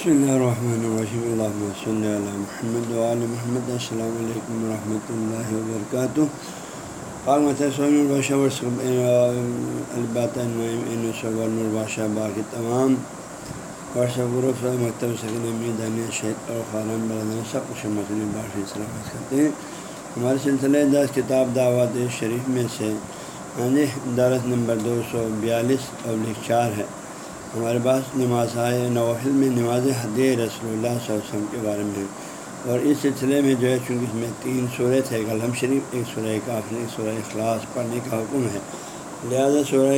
بسم اللہ الرحمن الرحیم اللہ صلی اللہ محمد علیہ محمد السلام علیکم ورحمۃ اللہ وبرکاتہ الباشہ باقی تمام واٹسپ گروپ مکتب سکن دانیہ شہید اور خارن بلدان سب کچھ مسلم باشی سلامت کرتے ہیں ہمارے سلسلے دس کتاب دعوت شریف میں سے ہاں جی درس نمبر دو سو بیالیس اور چار ہے ہمارے پاس نماز آئے نوحل میں نماز حد رسول اللہ صلی اللہ علیہ وسلم کے بارے میں۔ اور اس سلسلے میں جو ہے، چونکہ اس میں تین صورت ہے غلم شریف، ایک سورہ کافر، ایک سورہ اخلاص پڑھنے کا حکم ہے۔ لہذا سورہ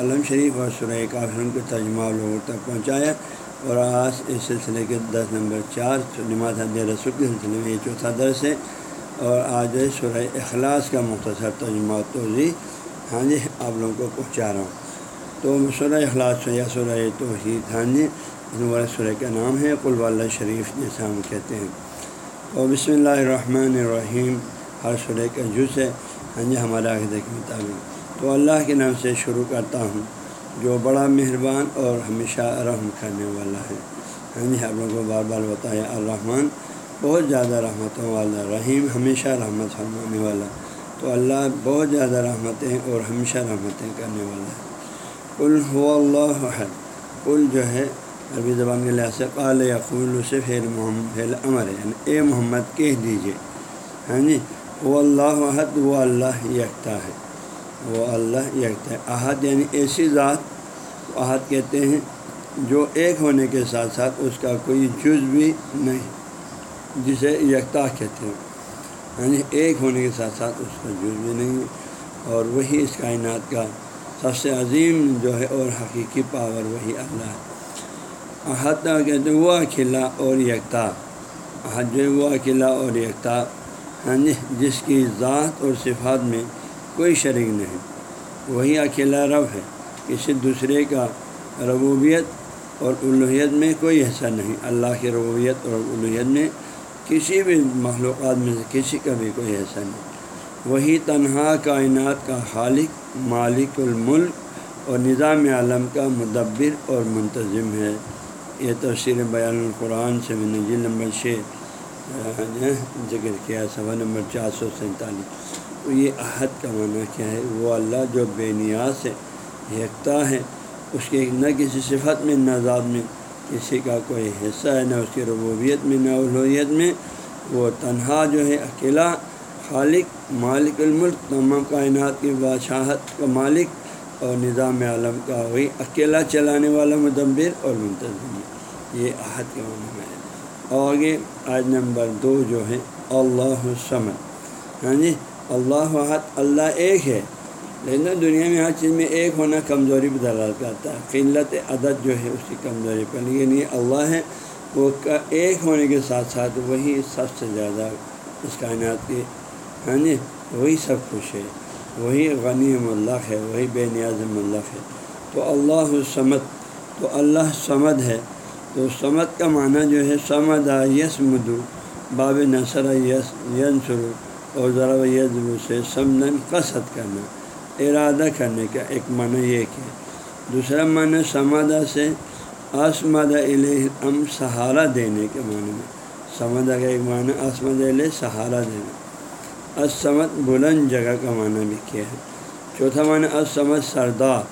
علم شریف اور سورہ کافر کے ترجمہ لوگوں تک پہنچایا۔ اور آج اس سلسلے کے دس نمبر چار، نماز حد رسول کے سلسلے میں یہ چوتھا درس ہے۔ اور آج سورہ اخلاص کا مختصر ترجمہ توضیع ہاں جی آپ لوگوں کو پہنچا رہا ہوں۔ تو سورہ اخلاص یا سورہ توحید ہاں جی سورہ کا نام ہے قلب اللہ شریف جیسا ہم کہتے ہیں۔ اور بسم اللہ الرحمن الرحیم، ہر سورہ کا جز ہے ہاں جی ہمارے عقیدے کے مطابق۔ تو اللہ کے نام سے شروع کرتا ہوں، جو بڑا مہربان اور ہمیشہ رحم کرنے والا ہے۔ ہاں جی ہم لوگوں کو بار بار بتایا، الرحمن، بہت زیادہ رحمتوں والا، رحیم، ہمیشہ رحمت فرمانے والا۔ تو اللہ بہت زیادہ رحمتیں اور ہمیشہ رحمتیں کرنے والا ہے۔ کل ہو اللہ حد کل جو ہے، عربی زبان کے لحاظ سے، قال یقول سے، پھر محمد پھیل امر ہے یعنی اے محمد، کہہ دیجیے ہاں جی؟ وہ اللہ حد وہ اللہ یکتا ہے۔ وہ اللہ یکتا ہے۔ احد یعنی ایسی ذات۔ احد کہتے ہیں جو ایک ہونے کے ساتھ ساتھ اس کا کوئی جز بھی نہیں، جسے یکتا کہتے ہیں۔ ہاں جی ایک ہونے کے ساتھ ساتھ اس کا جز بھی نہیں ہے اور وہی اس کائنات کا سب سے عظیم جو ہے اور حقیقی پاور وہی اللہ ہے۔ احاطہ کہتے ہیں وہ اکیلا اور یکتا احد جو وہ اکیلا اور یکتا ہاں جی جس کی ذات اور صفات میں کوئی شریک نہیں۔ وہی اکیلا رب ہے، کسی دوسرے کا ربوبیت اور الوحیت میں کوئی حصہ نہیں۔ اللہ کی ربوبیت اور الوحیت میں کسی بھی مخلوقات میں سے کسی کا بھی کوئی حصہ نہیں۔ وہی تنہا کائنات کا خالق مالک الملک اور نظام عالم کا مدبر اور منتظم ہے۔ یہ تفصیل بیان القرآن سے میں نے جی نمبر چھ ذکر کیا، صفحہ نمبر چار سو سینتالیس۔ تو یہ عہد کا معنی کیا ہے؟ وہ اللہ جو بے نیاز ہے، یکتا ہے، اس کے نہ کسی صفت میں، نہ ذات میں کسی کا کوئی حصہ ہے، نہ اس کی ربوبیت میں، نہ الوحیت میں۔ وہ تنہا جو ہے، اکیلا خالق، مالک الملک، تمام کائنات کی بادشاہت کا مالک اور نظام عالم کا وہی اکیلا چلانے والا مدبر اور منتظم یہ عہد کے معنی میں ہے۔ اور آگے آج نمبر دو جو ہے، اللہ سمد ہاں جی اللہ عہد اللہ ایک ہے۔ لیکن دنیا میں ہر چیز میں ایک ہونا کمزوری پہ دلال کرتا ہے۔ قلت عدد جو ہے اس کی کمزوری پر۔ لیکن یہ اللہ ہے، وہ ایک ہونے کے ساتھ ساتھ وہی سب سے زیادہ اس کائنات کی ہاں جی وہی سب کچھ ہے، وہی غنی ملق ہے، وہی بے نیاز ملق ہے۔ تو اللہ سمت تو اللہ سمد ہے۔ تو سمد کا معنی جو ہے، سمد یس مدو، باب نثر یس ین اور ذرا یز سے سمن قصد کرنا، ارادہ کرنے کا ایک معنی یہ کہ دوسرا معنی سمادہ سے آسمد ام سہارا دینے کے معنی میں۔ سمدہ کا ایک معنی آسمد علیہ سہارا دینا۔ اسمت بلند جگہ کا معنی بھی کیا ہے۔ چوتھا معنی اسمت سردار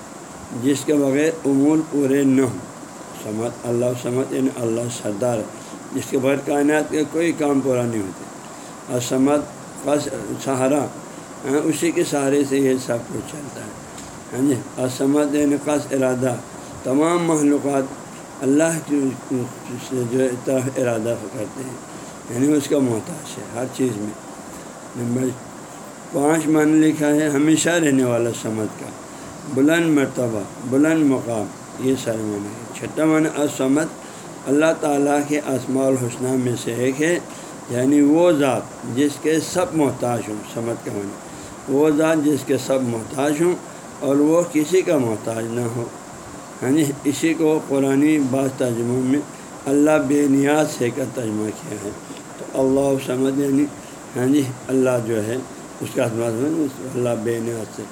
جس کے بغیر امول پورے نہ ہوں۔ سمت اللہ سمت یعنی اللہ سردار جس کے بغیر کائنات کے کوئی کام پورا نہیں ہوتے اسمت قص سہارا ہاں، اسی کے سہارے سے یہ سب کچھ چلتا ہے۔ ہاں جی اسمت یعنی قص ارادہ۔ تمام معلومات اللہ کی جو ارادہ کرتے ہیں یعنی اس کا محتاج ہے، ہر چیز میں۔ نمبر پانچ معنی لکھا ہے، ہمیشہ رہنے والا سمت کا۔ بلند مرتبہ، بلند مقام، یہ سارے معنی ہے چھٹا معنی اسمت اللہ تعالیٰ کے اسماع الحسنہ میں سے ایک ہے۔ یعنی وہ ذات جس کے سب محتاج ہوں سمت کا معنی۔ وہ ذات جس کے سب محتاج ہوں اور وہ کسی کا محتاج نہ ہو۔ ہاں جی اسی کو قرآن بعض ترجموں میں اللہ بے نیاز سے کا ترجمہ کیا ہے۔ تو اللہ سمجھ یعنی ہاں جی اللہ جو ہے، اس کا اللہ بے نیاز سے۔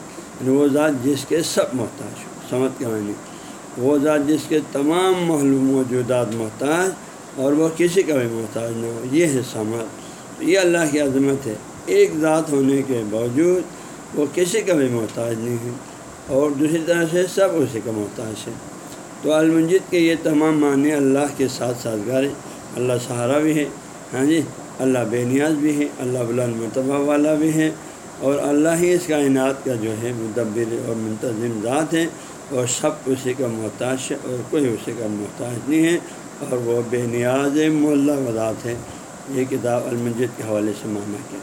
یعنی وہ ذات جس کے سب محتاج ہو سمت کے معنی وہ ذات جس کے تمام معلوم موجودات محتاج اور وہ کسی کا بھی محتاج نہ ہو، یہ ہے سمت یہ اللہ کی عظمت ہے۔ ایک ذات ہونے کے باوجود وہ کسی کا بھی محتاج نہیں ہے اور دوسری طرح سے سب اسی کا محتاج ہے تو المنجد کے یہ تمام معنی اللہ کے ساتھ سازگار ہے اللہ سہارا بھی ہے۔ ہاں جی اللہ بے نیاز بھی ہے اللہ بلندمرتبہ والا بھی ہے اور اللہ ہی اس کائنات کا جو ہے مدبر اور منتظم ذات ہے اور سب اسی کا محتاج ہے اور کوئی اسی کا محتاج نہیں ہے اور وہ بے نیاز ملا وضاحت ہے یہ کتاب المنجد کے حوالے سے مانا کیا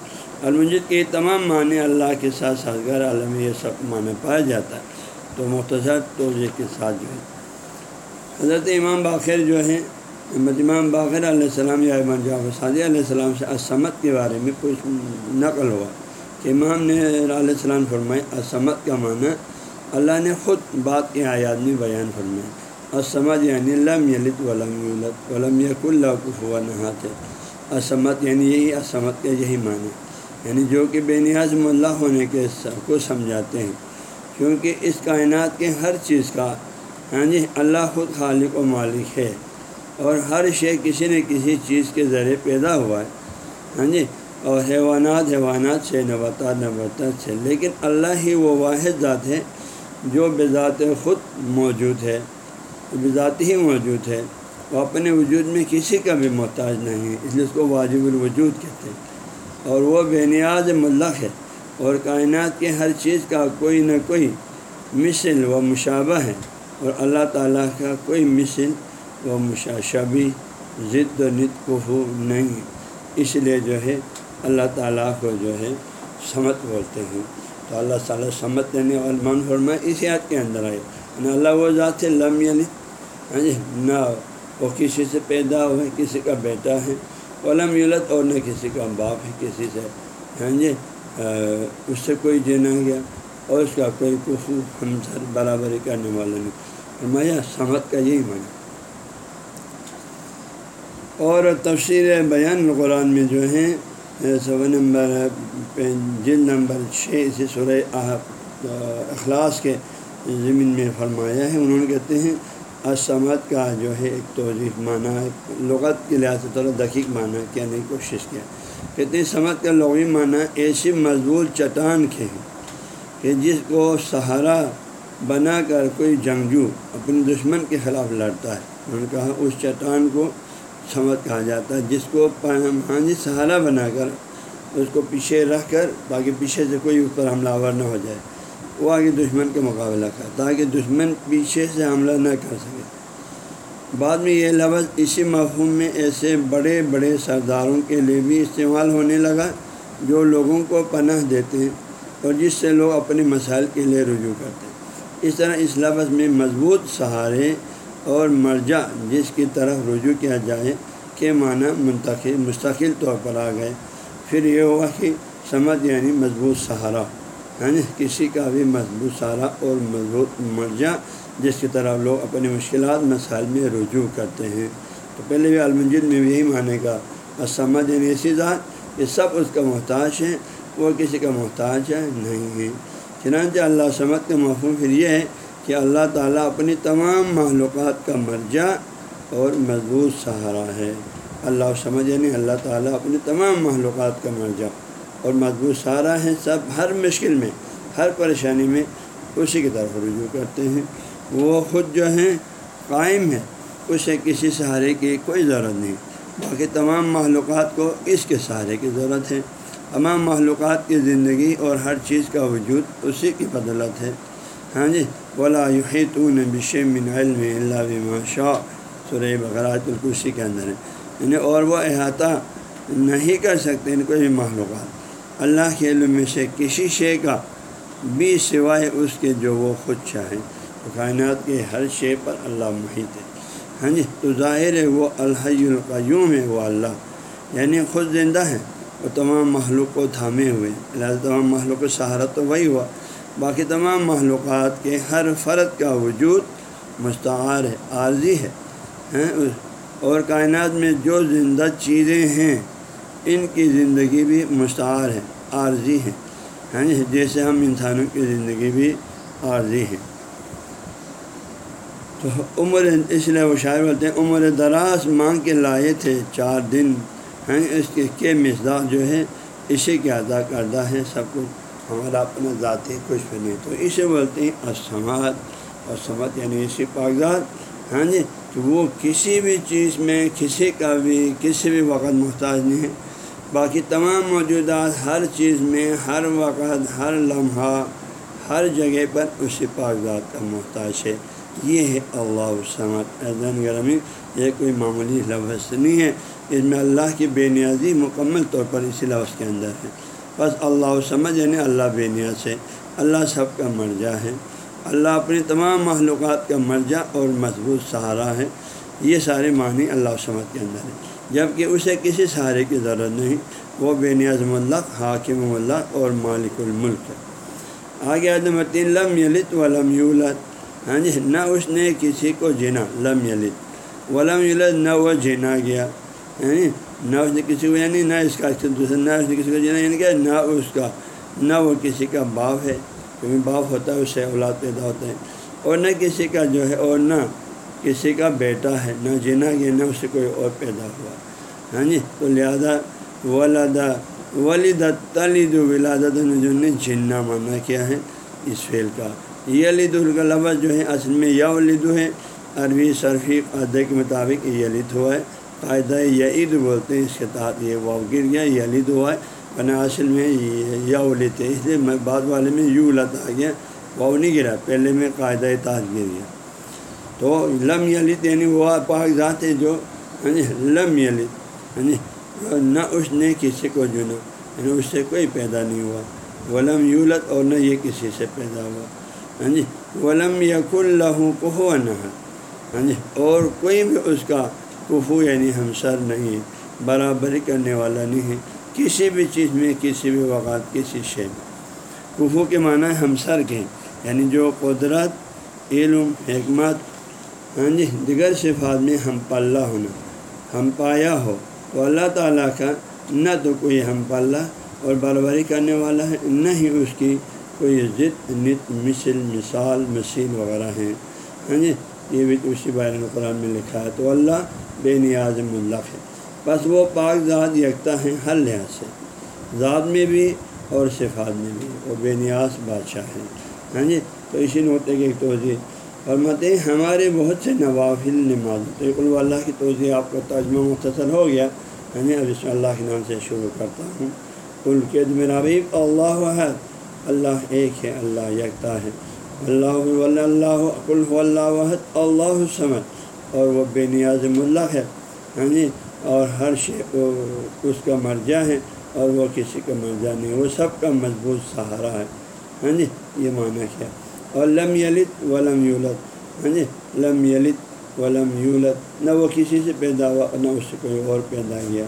المنجد کے تمام معنی اللہ کے ساتھ سازگار عالم یہ سب معنی پایا جاتا ہے۔ تو مختصر توضیع کے ساتھ جو ہے۔ حضرت امام باخر جو ہے امام باخر علیہ السلام یا امام جعفر صادی علیہ السلام سے اسمت کے بارے میں کچھ نقل ہوا کہ امام نے علیہ السلام فرمائے اسمت کا معنی اللہ نے خود بات کے آیات میں بیان فرمائے اسمت یعنی لم یلت ولم یولت ولم یک اللہ کفوا نہات اسمت یعنی یہی اسمت کا یہی معنی۔ یعنی جو کہ بے نیاز ملا ہونے کے سب کو سمجھاتے ہیں۔ کیونکہ اس کائنات کے ہر چیز کا ہاں جی اللہ خود خالق و مالک ہے۔ اور ہر شے کسی نہ کسی چیز کے ذریعے پیدا ہوا ہے۔ ہاں جی؟ اور حیوانات حیوانات سے نباتات نباتات سے۔ لیکن اللہ ہی وہ واحد ذات ہے جو بذات خود موجود ہے۔ بذات ہی موجود ہے۔ وہ اپنے وجود میں کسی کا بھی محتاج نہیں ہے، اس لیے اس کو واجب الوجود کہتے ہیں۔ اور وہ بے نیاز ملق ہے۔ اور کائنات کے ہر چیز کا کوئی نہ کوئی مثل و مشابہ ہے۔ اور اللہ تعالیٰ کا کوئی مثل و مشاشبی ضد و نت کفو نہیں۔ اس لیے جو ہے، اللہ تعالیٰ کو جو ہے سمت بولتے ہیں۔ تو اللہ تعالیٰ سمت دینے والا من فرمائے اسی یاد کے اندر آئے۔ یعنی اللہ وہ ذات ہے لم یعنی ہاں جی نہ وہ کسی سے پیدا ہوئے، کسی کا بیٹا ہے۔ علم یلت اور نہ کسی کا باپ ہے، کسی سے۔ ہاں جی اس سے کوئی جینا گیا اور اس کا کوئی کفو ہم سر برابری کرنے والا نہیں۔ فرمایا، سمت کا یہی معنی۔ اور تفسیر بیان قرآن میں جو ہے سو نمبر جلد نمبر چھ، اسی سورہ اخلاص کے زمین میں فرمایا ہے۔ انہوں نے کہتے ہیں اسمت کا جو ہے، ایک توضیح معنی لغت کے لحاظ سے تھوڑا دقیق معنی کہنے کی کوشش کیا۔ کہتے ہیں سمت کا لغوی معنی ایسی مضبوط چٹان کے ہیں کہ جس کو سہارا بنا کر کوئی جنگجو اپنے دشمن کے خلاف لڑتا ہے۔ انہوں نے کہا، اس چٹان کو سمت کہا جاتا ہے۔ جس کو ہاں جی سہارا بنا کر اس کو پیچھے رکھ کر باقی پیچھے سے کوئی اس پر حملہ آور نہ ہو جائے، وہ آگے دشمن کے مقابلہ کر تاکہ دشمن پیچھے سے حملہ نہ کر سکے۔ بعد میں یہ لفظ اسی مفہوم میں ایسے بڑے بڑے سرداروں کے لیے بھی استعمال ہونے لگا، جو لوگوں کو پناہ دیتے ہیں اور جس سے لوگ اپنے مسائل کے لیے رجوع کرتے ہیں۔ اس طرح اس لفظ میں مضبوط سہارے اور مرجع جس کی طرف رجوع کیا جائے کے معنی منتقل مستقل طور پر آ گئے۔ پھر یہ ہوا کہ سمجھ یعنی مضبوط سہارا یعنی کسی کا بھی مضبوط سہارا اور مضبوط مرجع جس کی طرف لوگ اپنے مشکلات مسائل میں رجوع کرتے ہیں۔ تو پہلے بھی المنجد میں بھی یہی معنی کا سمجھ یعنی ایسی ذات یہ سب اس کا محتاج ہے وہ کسی کا محتاج ہے نہیں ہے چنانچہ اللہ سمت کا مفہوم پھر یہ ہے کہ اللہ تعالیٰ اپنی تمام معلومات کا مرجع اور مضبوط سہارا ہے۔ اللہ سمجھ یعنی اللہ تعالیٰ اپنی تمام معلومات کا مرجع اور مضبوط سہارا ہے۔ سب ہر مشکل میں، ہر پریشانی میں اسی کی طرف رجوع کرتے ہیں۔ وہ خود جو ہیں قائم ہے، اسے کسی سہارے کی کوئی ضرورت نہیں۔ باقی تمام معلومات کو اس کے سہارے کی ضرورت ہے۔ تمام معلومات کی زندگی اور ہر چیز کا وجود اسی کی بدولت ہے۔ ہاں جی بولا یحیطون بشم من علم اللہ بما شاء۔ سورہ بغرات الکرسی کے اندر ہے۔ یعنی اور وہ احاطہ نہیں کر سکتے ان کوئی بھی معلومات اللہ کے علم میں سے کسی شے کا بھی سوائے اس کے جو وہ خود چاہیں۔ تو کائنات کے ہر شے پر اللہ محیط ہے۔ ہاں جی تو ظاہر ہے وہ الحی القیوم ہے، وہ اللہ۔ یعنی خود زندہ ہے وہ تمام محلوق کو تھامے ہوئے۔ لہٰذا تمام محلوق و سہارا تو وہی ہوا۔ باقی تمام محلوقات کے ہر فرد کا وجود مستعار ہے، عارضی ہے اور کائنات میں جو زندہ چیزیں ہیں، ان کی زندگی بھی مستعار ہے، عارضی ہے ہاں جی، جیسے ہم انسانوں کی زندگی بھی عارضی ہے تو عمر اس لیے وہ شاعر بولتے ہیں، عمر دراز مانگ کے لائے تھے چار دن۔ ہیں اس کے کے جو ہے، اسی کے ادا کردہ ہے سب کچھ ہمارا اپنا ذاتی کچھ بھی نہیں، تو اسے بولتے ہیں اسمت اور سمت یعنی اسی کاغذات ہاں جی؟ تو وہ کسی بھی چیز میں، کسی کا بھی، کسی بھی وقت محتاج نہیں ہے. باقی تمام موجودات ہر چیز میں، ہر وقت، ہر لمحہ، ہر جگہ پر اسی کاغذات کا محتاج ہے. یہ ہے اللہ سمت ایزن گرمی یہ کوئی معمولی لفظ نہیں ہے. اس میں اللہ کی بے نیازی مکمل طور پر اسی لفظ کے اندر ہے. بس اللہ سمجھ یعنی اللہ بے نیاز ہے۔ اللہ سب کا مرجع ہے۔ اللہ اپنی تمام معلومات کا مرجع اور مضبوط سہارا ہے۔ یہ سارے معنی اللہ سمت کے اندر ہے۔ جبکہ اسے کسی سہارے کی ضرورت نہیں، وہ بے نیاز ملک حاکم ملک اور مالک الملک ہے۔ آگے نمبر تین، لم یلت و لم یولت ہاں جی نہ اس نے کسی کو جینا، لم یلت ولم یولت نہ وہ جینا گیا۔ یعنی نہ اس نے کسی کو یعنی نہ اس کا دوسرا نہ اس نے کسی کو جینا یعنی کہ نہ اس کا، نہ وہ کسی کا باپ ہے، کیونکہ باپ ہوتا ہے، اس سے اولاد پیدا ہوتا ہے اور نہ کسی کا جو ہے، اور نہ کسی کا بیٹا ہے، نہ جینا گیا نہ اس سے کوئی اور پیدا ہوا۔ ہاں جی؟ تو لہٰذا ولادا ولید تلید ولادت نے جنا مانا کیا ہے اس فعل کا۔ یہ لد کا لفظ جو ہے، اصل میں یا ولید ہے، عربی صرفی عہدے کے مطابق یہ لد ہوا ہے۔ قاعدہ یعید بولتے ہیں، اس کے تحت یہ واؤ گر گیا، یہ لد ہوا ہے۔ بنا اصل میں یا ولید ہے اس لیے بعد والے میں یو لت آ گیا واؤ نہیں گرا۔ پہلے میں قاعدہ تحت گر گیا۔ تو لم یلت یعنی وہ پاک ذات ہے جو یعنی لم یلت یعنی نہ اس نے کسی کو جنا یعنی اس سے کوئی پیدا نہیں ہوا۔ ولم یولت اور نہ یہ کسی سے پیدا ہوا۔ ہاں جی ولم یق اللہ کو نہ ہاں جی یعنی اور کوئی بھی اس کا کفو یعنی ہمسر نہیں ہے برابری کرنے والا نہیں ہے، کسی بھی چیز میں، کسی بھی وقت، کسی شے میں۔ کفو کے معنی ہمسر کے یعنی جو قدرت، علم، حکمت ہاں جی دیگر صفات میں ہم پلہ ہونا ہم پایا ہو۔ تو اللہ تعالیٰ کا نہ تو کوئی ہم پلہ اور بربری کرنے والا ہے، نہ ہی اس کی کوئی ضد، نت، مثل، مثال، مثیل وغیرہ ہیں۔ ہاں جی یہ بھی اسی بارے میں قرآن میں لکھا ہے۔ تو اللہ بے نیاز ملق ہے بس وہ پاک ذات یکتا ہیں ہر لحاظ سے۔ ذات میں بھی اور صفات میں بھی۔ وہ بے نیاز بادشاہ ہیں۔ ہاں جی؟ تو اسی نوتے کی ایک توضیع فرماتے ہیں، ہمارے بہت سے نوافل، نماز، تو اللہ کی توضیع آپ کا ترجمہ مختصر ہو گیا۔ یعنی اب اس میں اللہ کے نام سے شروع کرتا ہوں۔ کل کے ربیب اللہ وحد اللہ ایک ہے، اللہ یکتا ہے۔ اللہ اللہ کل اللہ وحد اللہ سمت اور وہ بے نیاز ملّہ ہے ہاں جی؟ اور ہر شے اس کا مرجع ہے اور وہ کسی کا مرجع نہیں، وہ سب کا مضبوط سہارا ہے ہاں جی؟ یہ معنی کیا اور لم یلت ولم یولت ہاں جی؟ لم یلت ولم یولت نہ وہ کسی سے پیدا ہوا نہ اس سے کوئی اور پیدا کیا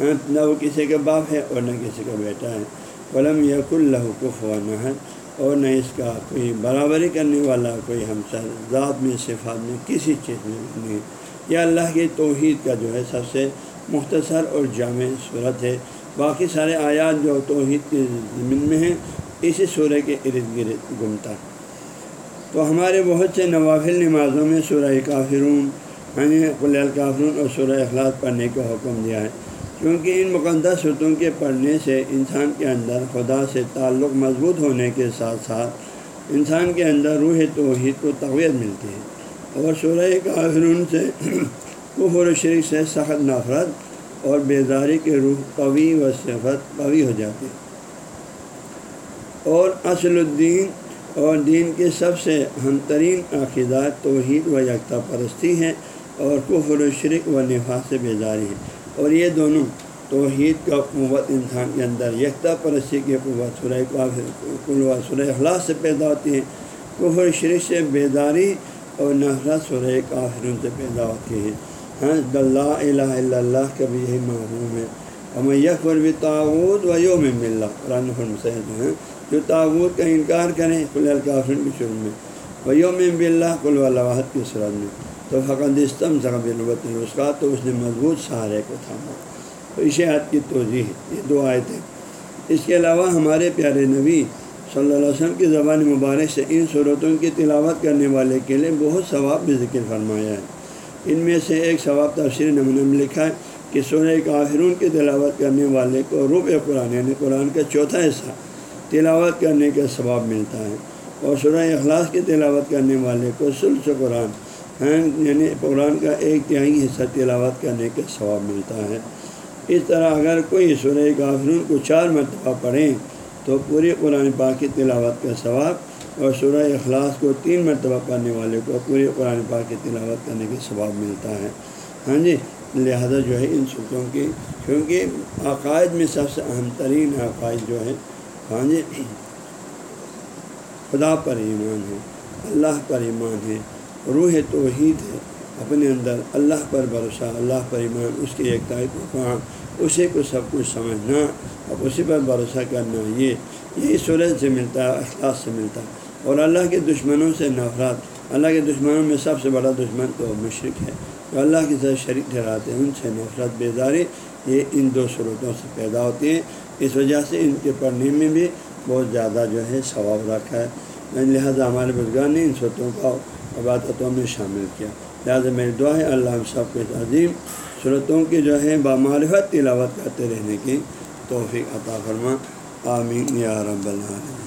ہاں؟ نہ وہ کسی کا باپ ہے اور نہ کسی کا بیٹا ہے۔ ولم یق اللہ کف و نہ ہے اور نہ اس کا کوئی برابری کرنے والا، کوئی ہمسر ذات میں، صفات میں، کسی چیز میں نہیں۔ یہ اللہ کی توحید کا جو ہے سب سے مختصر اور جامع صورت ہے۔ باقی سارے آیات جو توحید کے زمین میں ہیں، اسی سورہ کے ارد گرد گمتا تو ہمارے بہت سے نوافل نمازوں میں سورہ کافرون یعنی قل الکافرون اور سورہ اخلاق پڑھنے کا حکم دیا ہے۔ کیونکہ ان مقدس ستوں کے پڑھنے سے انسان کے اندر خدا سے تعلق مضبوط ہونے کے ساتھ ساتھ انسان کے اندر روح توحید کو تقویت ملتی ہے۔ اور سورہ کافرون سے کفر و شریک سے سخت نفرت اور بیداری کے روح قوی و صفت قوی ہو جاتی ہے۔ اور اصل الدین اور دین کے سب سے اہم ترین عقیدات توحید و یکتا پرستی ہیں اور کفر و شرک و نفا سے بیداری ہے اور یہ دونوں توحید کا قوت انسان کے اندر یکتا پرستی کی قوت سرح قلوہ سرح اخلاق سے پیدا ہوتی ہے، کفر، شرک سے بیداری اور نفرت سرح کافرون سے پیدا ہوتی ہے۔ ہاں اللہ الہ الا اللہ کا بھی یہی معلوم ہے۔ اور یکفر بھی تعود و یوم مل قرآن ہیں ہاں، جو تعبت کا انکار کریں کل الکافرین کی شروع میں ویوم بلّہ کل واحد کی صورت میں۔ تو فقط استم ضبط اس کا، تو اس نے مضبوط سہارے کو تھاما۔ تو اشاعت کی توضیع ہے یہ دو آئے اس کے علاوہ ہمارے پیارے نبی صلی اللہ علیہ وسلم کی زبان مبارک سے ان صورتوں کی تلاوت کرنے والے کے لیے بہت ثواب بھی ذکر فرمایا ہے۔ ان میں سے ایک ثواب تفصیل نمونہ میں لکھا ہے کہ سورہ کافرون کی تلاوت کرنے والے کو رب قرآن یعنی قرآن کا چوتھا حصہ تلاوت کرنے کا ثواب ملتا ہے۔ اور سورہ اخلاص کی تلاوت کرنے والے کو سلس قرآن ہاں، یعنی قرآن کا ایک تہائی حصہ تلاوت کرنے کا ثواب ملتا ہے۔ اس طرح اگر کوئی سورہ کافرون کو چار مرتبہ پڑھیں تو پوری قرآن پاک کی تلاوت کا ثواب اور سورہ اخلاص کو تین مرتبہ پڑھنے والے کو پوری قرآن پاک کی تلاوت کرنے کا ثواب ملتا ہے۔ ہاں جی لہذا جو ہے ان سکوں کی، کیونکہ عقائد میں سب سے اہم ترین عقائد جو ہے ہاں جی خدا پر ایمان ہے، اللہ پر ایمان ہے۔ روح توحید ہے، اپنے اندر اللہ پر بھروسہ، اللہ پر ایمان، اس کی ایک کو کہاں اسی کو سب کچھ سمجھنا اور اسی پر بھروسہ کرنا، یہ، یہی صورت سے ملتا ہے اخلاص سے ملتا۔ ہے اور اللہ کے دشمنوں سے نفرت، اللہ کے دشمنوں میں سب سے بڑا دشمن تو مشرق ہے۔ جو اللہ کے ساتھ شریک ٹھہراتے ہیں، ان سے نفرت بیداری یہ ان دو صورتوں سے پیدا ہوتی ہیں۔ اس وجہ سے ان کے پڑھنے میں بھی بہت زیادہ جو ہے ثواب رکھا ہے۔ لہٰذا ہمارے بزرگان نے ان صورتوں کا عبادتوں میں شامل کیا۔ لہٰذا میری دعا ہے اللہ ہم سب کے عظیم صورتوں کی جو ہے بامعرفت تلاوت کرتے رہنے کی توفیق عطا فرما۔ آمین۔ یا رب العالمین۔